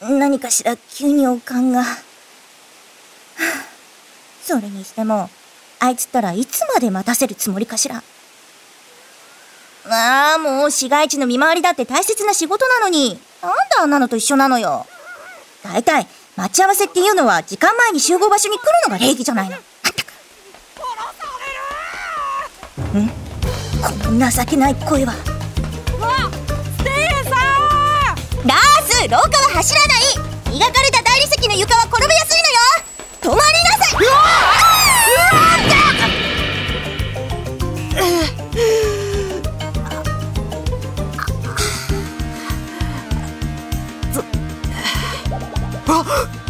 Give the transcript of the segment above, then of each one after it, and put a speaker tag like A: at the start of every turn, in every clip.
A: 何かしら急に悪感が。それにしても、あいつったらいつまで待たせるつもりかしら。ああ、もう市街地の見回りだって大切な仕事なのに、なんであんなのと一緒なのよ。大体、待ち合わせっていうのは時間前に集合場所に来るのが礼儀じゃないの。まったく。ん？この情けない声は。
B: わステイエさ
A: んラース廊下は走らない。磨かれた大理石の床は転びやすいのよ。止まりなさい。うわ
B: あ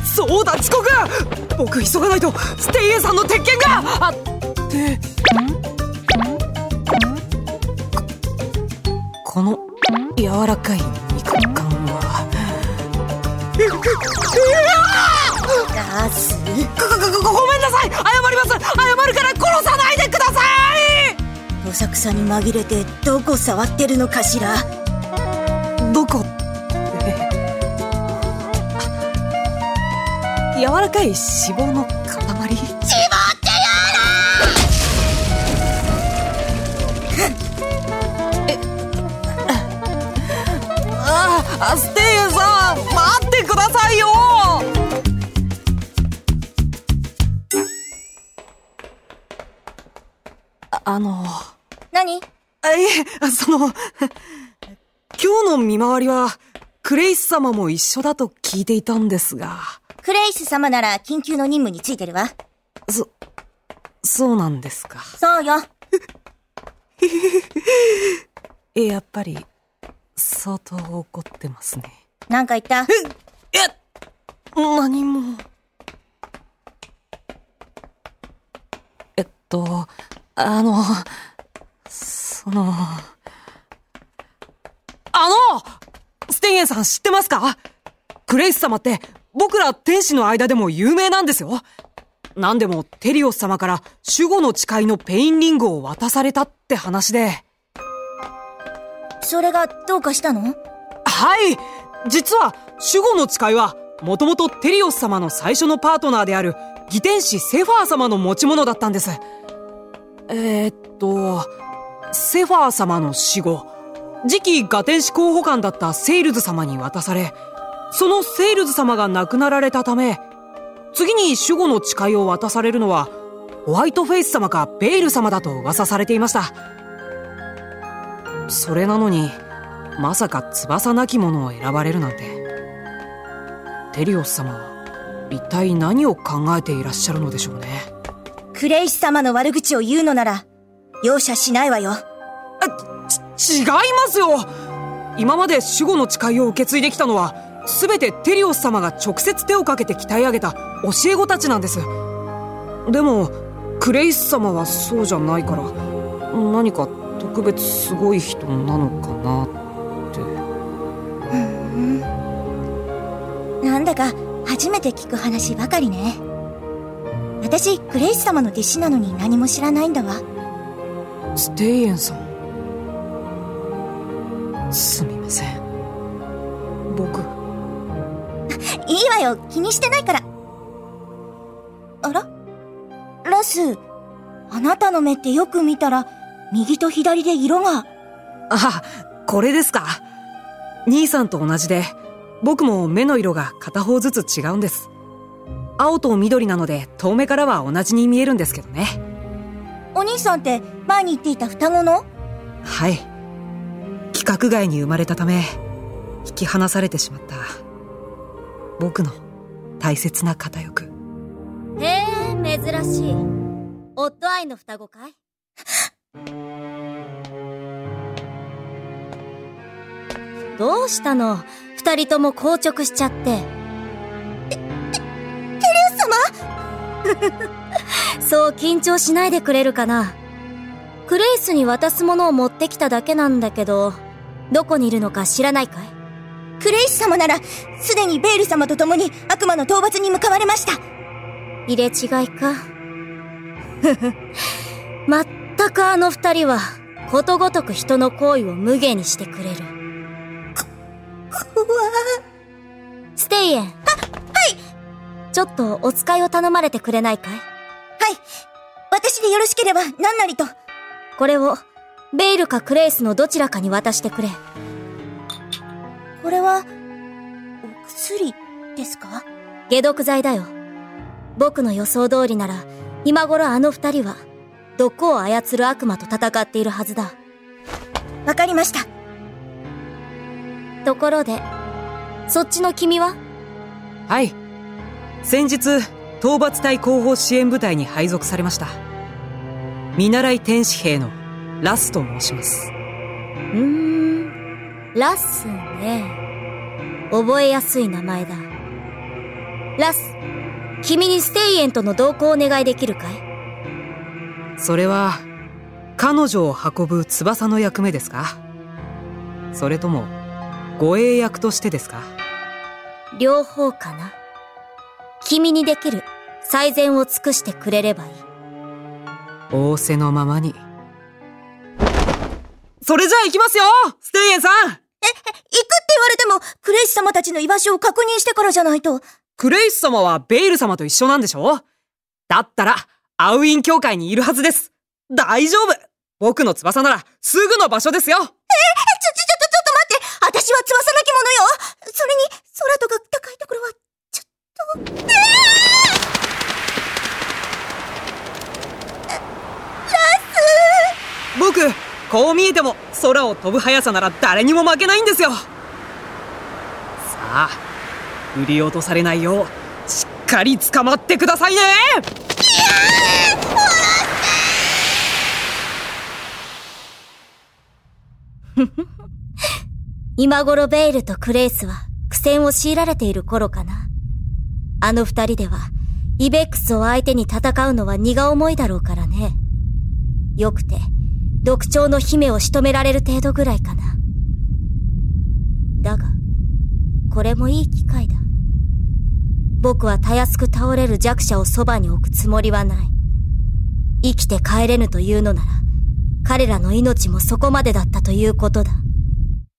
B: そうだ遅刻！僕急がないとステイエさんの鉄拳が！あってこの柔らかい
A: ガス
B: ごごごめんなさい謝ります謝るから殺さないでください
A: どさくさに紛れてどこ触ってるのかしら
B: どこ柔らかい脂肪のああの
A: 何？
B: あいえその 今日の見回りはクレイス様も一緒だと聞いていたんですが。
A: クレイス様なら緊急の任務についてるわ。
B: そそうなんですか。
A: そうよ。
B: えやっぱり相当怒ってますね。
A: なんか言った？
B: え何も。えっとあのそのあのステイエンさん知ってますか？クレイス様って僕ら天使の間でも有名なんですよ。何でもテリオス様から守護の誓いのペインリングを渡されたって話で。
A: それがどうかしたの？
B: はい！実は守護の誓いはもともとテリオス様の最初のパートナーである義天使セファー様の持ち物だったんですえー、っとセファー様の死後次期ガ天使候補官だったセイルズ様に渡されそのセイルズ様が亡くなられたため次に守護の誓いを渡されるのはホワイトフェイス様かベイル様だと噂されていました。それなのにまさか翼なき者を選ばれるなんて。テリオス様は一体何を考えていらっしゃるのでしょうね。
A: クレイス様の悪口を言うのなら容赦しないわよ。
B: ち違いますよ。今まで守護の誓いを受け継いできたのは全てテリオス様が直接手をかけて鍛え上げた教え子たちなんです。でもクレイス様はそうじゃないから何か特別すごい人なのかなって。
A: なんだか初めて聞く話ばかりね私クレイス様の弟子なのに何も知らないんだわ。
B: ステイエンさんすみません。僕。
A: いいわよ。気にしてないから。あら？ラスあなたの目ってよく見たら右と左で色が。
B: あこれですか。兄さんと同じで僕も目の色が片方ずつ違うんです青と緑なので遠目からは同じに見えるんですけどね。
A: お兄さんって前に言っていた双子の？
B: はい。規格外に生まれたため引き離されてしまった。僕の大切な片翼。
C: へえ珍しい。オットアイの双子かい？どうしたの？二人とも硬直しちゃって そう緊張しないでくれるかな。クレイスに渡すものを持ってきただけなんだけどどこにいるのか知らないかい？
A: クレイス様ならすでにベール様と共に悪魔の討伐に向かわれました。
C: 入れ違いか？ふふまったくあの二人はことごとく人の行為を無下にしてくれる。
A: 怖
C: イエン。ちょっとお使いを頼まれてくれないかい？はい。
A: 私でよろしければ何なりと。
C: これを、ベイルかクレイスのどちらかに渡してくれ。
A: これは、お薬ですか？
C: 解毒剤だよ。僕の予想通りなら、今頃あの二人は、毒を操る悪魔と戦っているはずだ。
A: わかりました。
C: ところで、そっちの君は？
B: はい。先日、討伐隊後方支援部隊に配属されました。見習い天使兵のラスと申します。う
C: ーん、ラスね。覚えやすい名前だ。ラス、君にステイエンとの同行をお願いできるかい？
B: それは、彼女を運ぶ翼の役目ですか？それとも、護衛役としてですか？
C: 両方かな。君にできる最善を尽くしてくれればいい。
B: 仰せのままに。それじゃあ行きますよステイエンさんえ、行くって
A: 言われても、クレイス様たちの居場所を確認してからじゃないと。
B: クレイス様はベイル様と一緒なんでしょ？だったら、アウイン協会にいるはずです。大丈夫僕の翼なら、すぐの場所ですよえ、ちょ、ちょ、ちょ、ちょっ
A: と待って私は翼なき者よそれに、空とか高いところは、ちょっと、え
B: ー、僕、こう見えても空を飛ぶ速さなら誰にも負けないんですよさあ振り落とされないようしっかり捕まってくださいね
C: 今頃ベイルとクレイスは苦戦を強いられている頃かな。あの二人では、イベックスを相手に戦うのは荷が重いだろうからね。よくて、独鳥の姫を仕留められる程度ぐらいかな。だが、これもいい機会だ。僕はたやすく倒れる弱者をそばに置くつもりはない。生きて帰れぬというのなら、彼らの命もそこまでだったということだ。